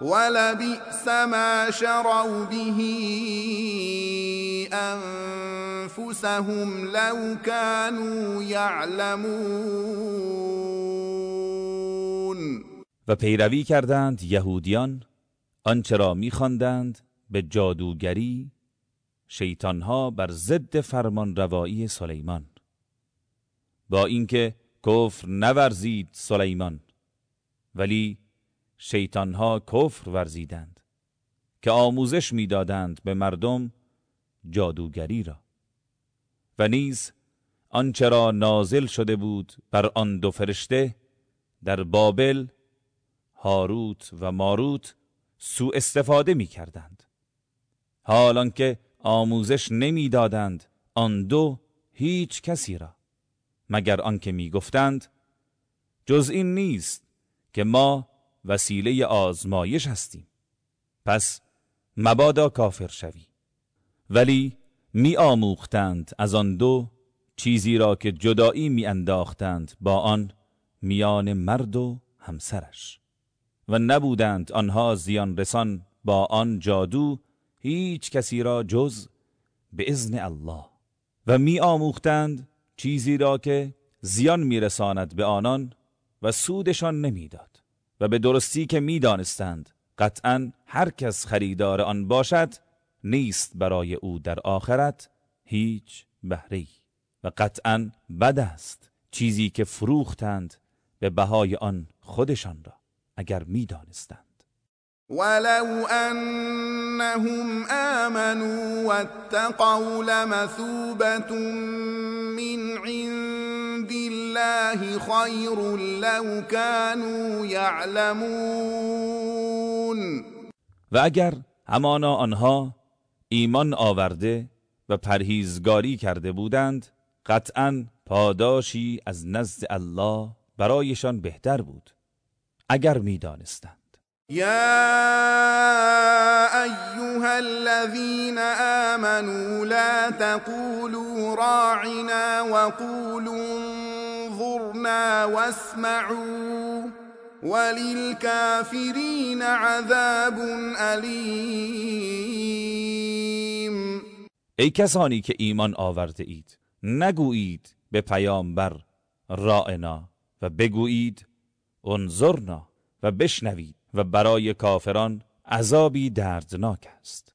ولبئس ما شروا به أنفسهم لو كانوا يعلمون. و پیروی کردند یهودیان آنچه را میخواندند به جادوگری شیطانها بر ضد فرمان روایی سلیمان. با اینکه کفر نورزید سلیمان ولی شیطانها کفر ورزیدند که آموزش می‌دادند به مردم جادوگری را. و نیز آنچه را نازل شده بود بر آن دو فرشته در بابل هاروت و ماروت سوء استفاده می کردند حال که آموزش نمی‌دادند آن دو هیچ کسی را مگر آنکه می‌گفتند جز این نیست که ما وسیله آزمایش هستیم. پس مبادا کافر شوی. ولی می آموختند از آن دو چیزی را که جدایی می انداختند با آن میان مرد و همسرش. و نبودند آنها زیان رسان با آن جادو هیچ کسی را جز به ازن الله. و می آموختند چیزی را که زیان میرساند به آنان و سودشان نمی‌داد و به درستی که می‌دانستند. قطعا هر کس خریدار آن باشد نیست برای او در آخرت هیچ بهره و قطعا بد است چیزی که فروختند به بهای آن خودشان را اگر می‌دانستند. ولو أنهم آمنوا واتقوا لمثوبة من عند الله خير لو كانوا يعلمون. و اگر همانا آنها ایمان آورده و پرهیزگاری کرده بودند قطعا پاداشی از نزد الله برایشان بهتر بود اگر می‌دانستند. يا ايها الذين امنوا لا تقولوا راعنا وقولوا واسمعوا وللكافرين عذاب الیم ای کسانی که ایمان آورده اید نگویید به پیامبر رائنا و بگویید انظرنا و بشنوید و برای کافران عذابی دردناک است.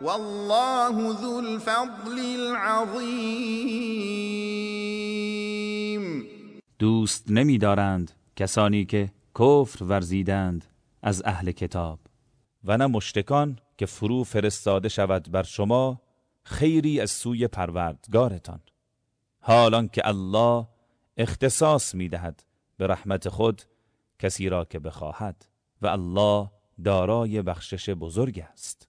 والله ذو الفضل العظیم دوست نمیدارند کسانی که کفر ورزیدند از اهل کتاب. و نه مشتکان که فرو فرستاده شود بر شما خیری از سوی پروردگارتان. حالان که الله اختصاص می‌دهد به رحمت خود کسی را که بخواهد. و الله دارای بخشش بزرگ است.